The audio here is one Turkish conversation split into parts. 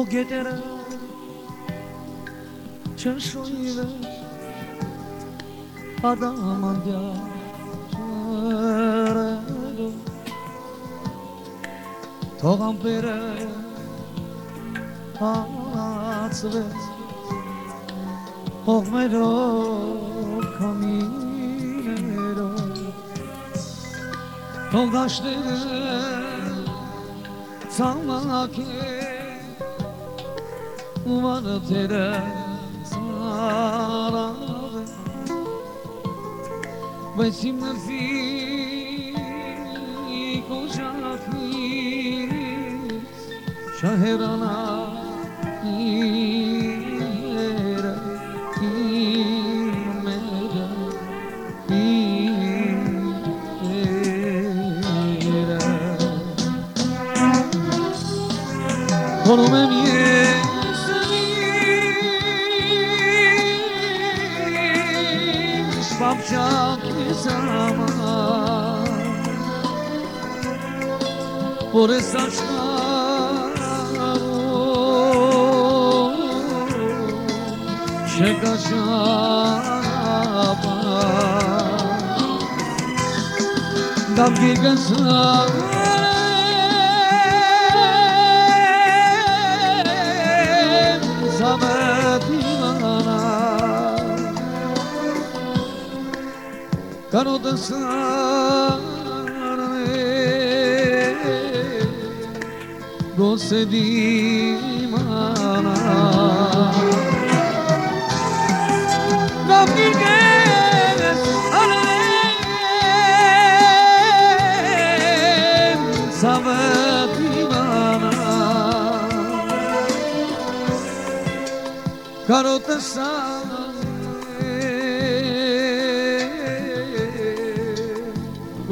o gecere çarşıyla adamın ya Togan pere Atsvet Ogmero Caminero Togaşları Salmaki Umarı tere Sarave Ve şimdi fi Kocakiz Kanota sarne Gosse di mana Dam gilgasa Sabatimana Garota sana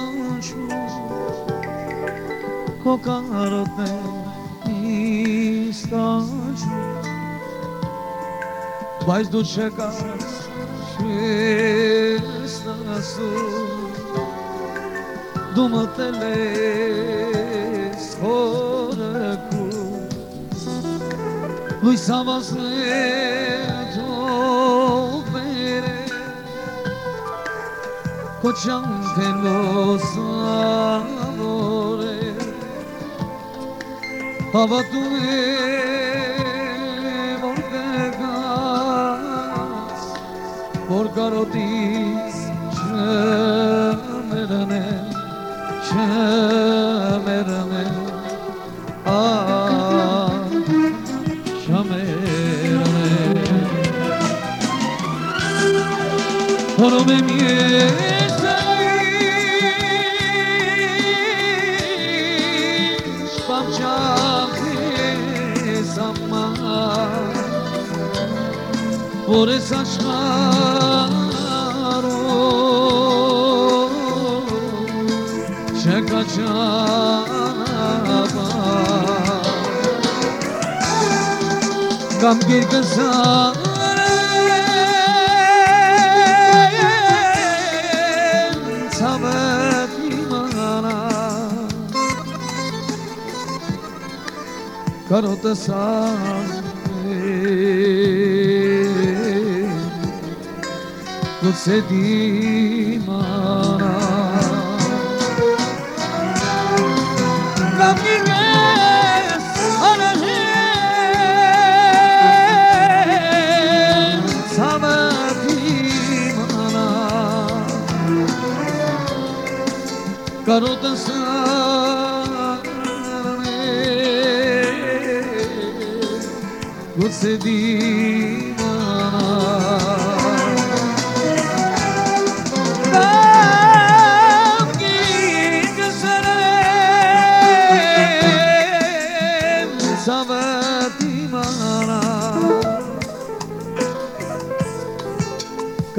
anjo Kogarde Mas do chegar Chestasu do teles Koreku Luis Savas Leis Koçan telos amore Hava voltegas Por carotis Çemerene Çemerene Ah Çemerene Onu me Şaro Şaka canaba Gam bir kızar Sabet imana. Karota Dulce dimana Ramírez Anahem Sabet imana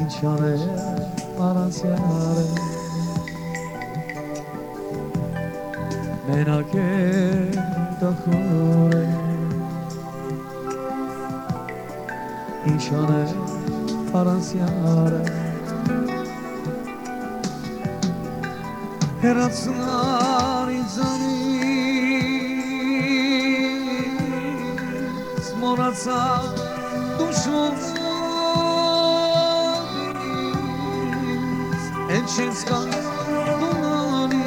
ինչ անեմ առանց յարեմ մենակ է դախորը ինչ անեմ առանց յարեմ հերացնար ինձանից մորացավ դուշով dušu Enčinska dolanis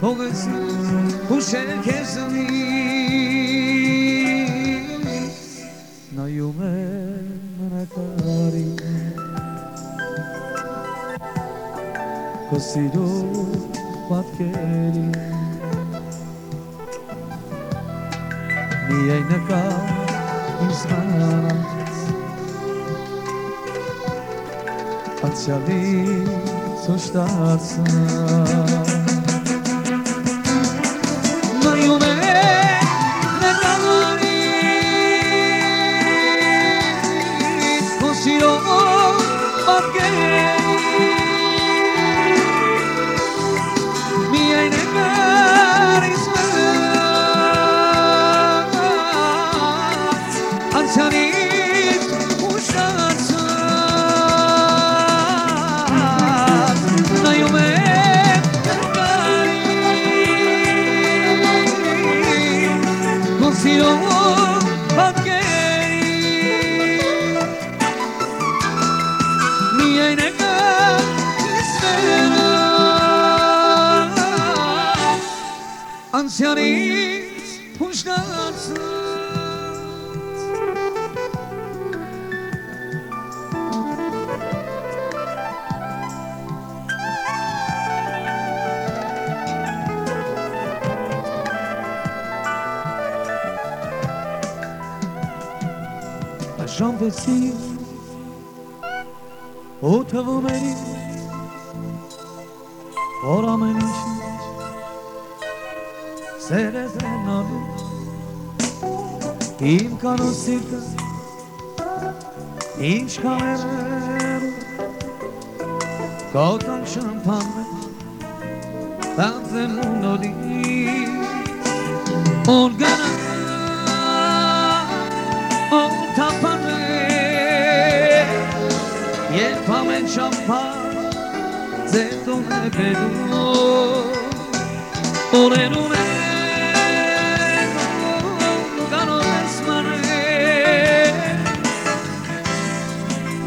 Pogasi ušelkezanis Na jume manakari Kosido patkeli Şali suçlarsın Așa-mi vestit O tăvă meni Ora meni Sere zrenavi Im kanosita Inch kameru Kotan şampanne Tante mundo di Organa ամեն շամփան ձեր տուն է բերում օրերուն է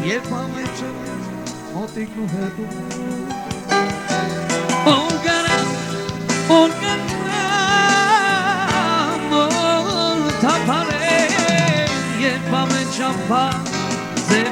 Երբ ամեն չը մոտիկ ու հետում Ոնգարան, ոնգարան, մոլ թապարեն Երբ ամեն չամպան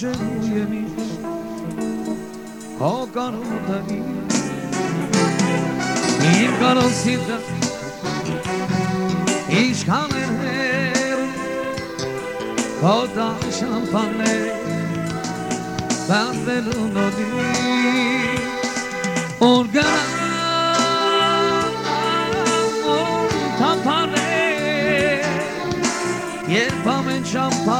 ջերու եմ ինձ քո կանոնների իմ կանոնսիդը ինչքան են հեր քո դան շամպաներ բանվելու նոդի օրգանա Երբ ամեն շամպան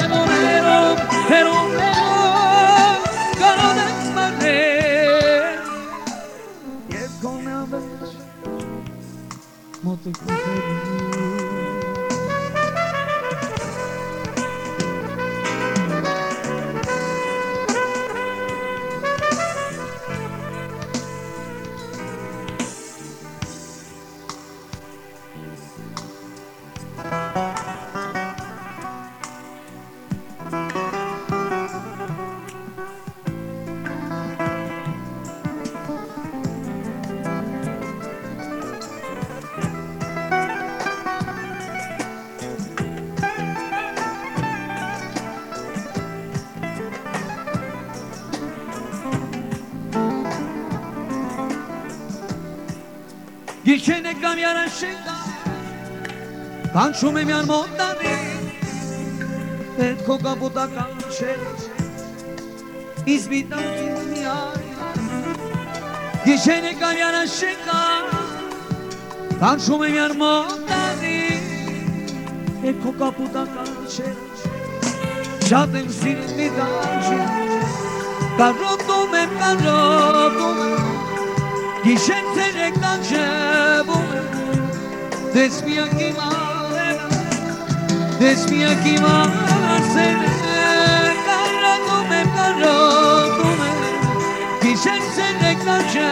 multiplicar. Geçene cambiare scelta Cancio mi montani E koga buda kanče Izbitanti mi Geçene cambiare scelta Cancio mi montani E koga buda kanče Žádným si nedáži Karotume, karotume Gişente reklamcı bu. Desmiya ki malena Desmiya ki malena Karotume, karotume Gişente reklamcı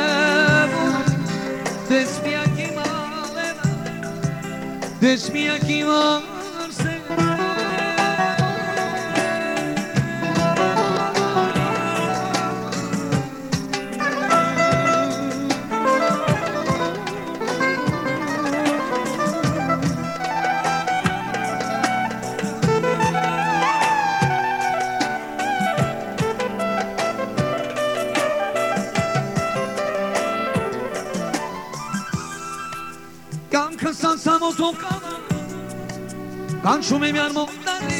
bu. Desmiya ki malena Desmiya ki malena Canca salsa motocana Cancio mi montani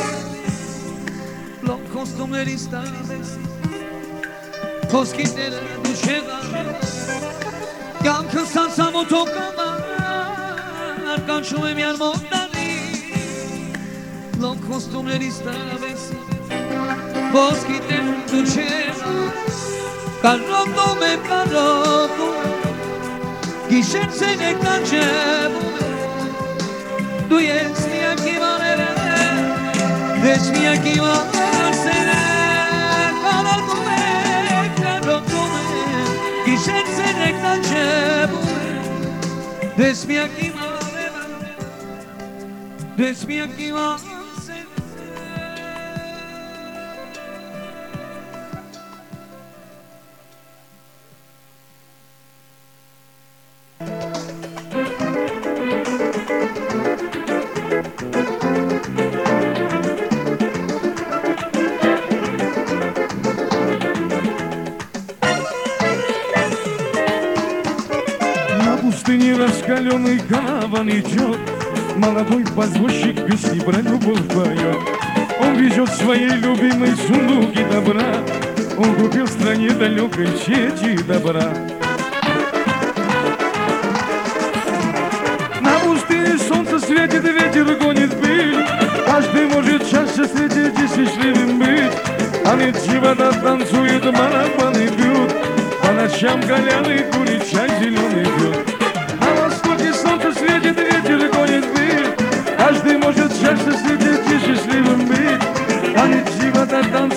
Lo costumeri staves Koskitlere düşeva Canca salsa motocana Cancio mi miar montani Lo costumeri staves Koskitlere düşeva Carroto me carroto Gişem seni kanca Tu jest mi jak i manera Već mi jak i manera sera Con alcume, caro tume Gişem seni kanca mi jak i manera mi jak идет. Молодой позвозчик песни про любовь поет. Он везет своей любимой сундуки добра. Он купил в стране далекой сети добра. На пустыне солнце светит, ветер гонит пыль. Каждый может счастье встретить и счастливым быть. А ведь живота танцует, барабаны бьют. По ночам голяны курит, чай зеленый пьет светит, ветер гонит пыль Каждый может счастье встретить и счастливым быть. А ведь живота танцует,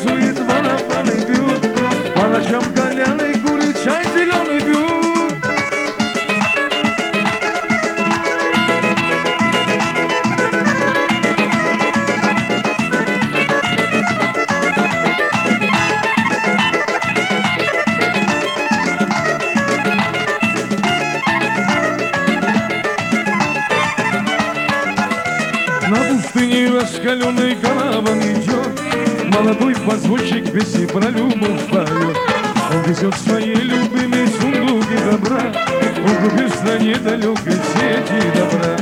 Молодой позвольщик песни про любовь поет Он везет своей любимой сундуки добра Он купил в стране далекой сети добра.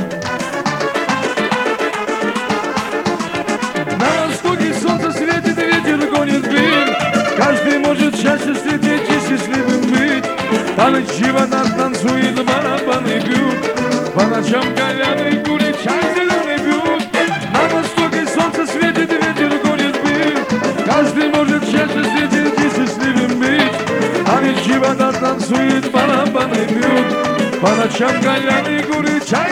На востоке солнце светит, ветер гонит дверь. Каждый может счастье встретить и счастливым быть. А ночи вода танцует, барабаны бьют По ночам каляны курит, Każdy może przecież wiedzieć, gdzie szczęśliwym być A więc siła nas tancuje, pana, pana miód Pana ciąga, jany góry, czaj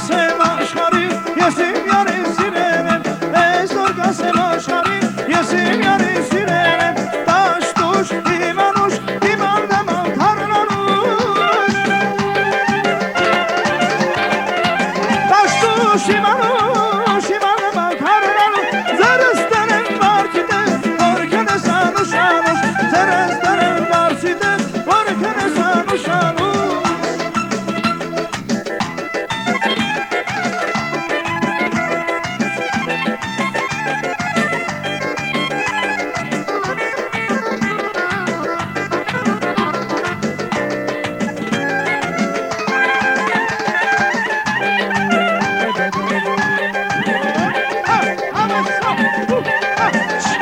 Ez orgase maşari, Shit.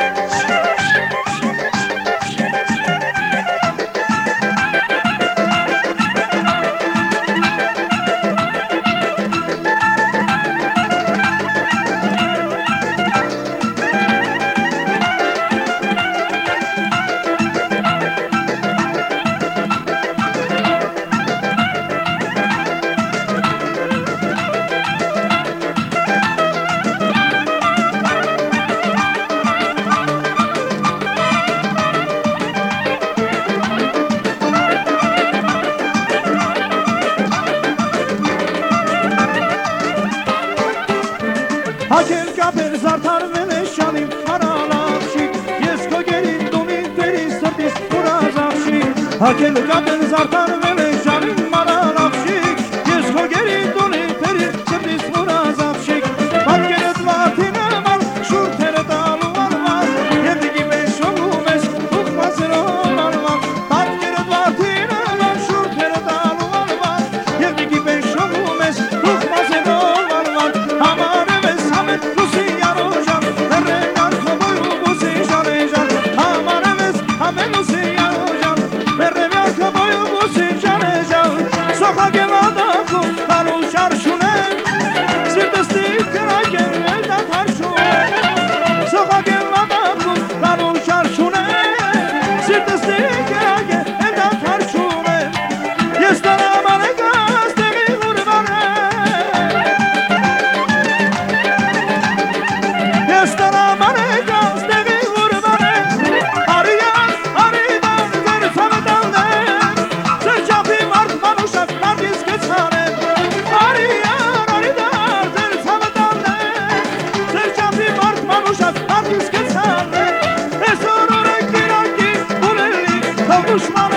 düşman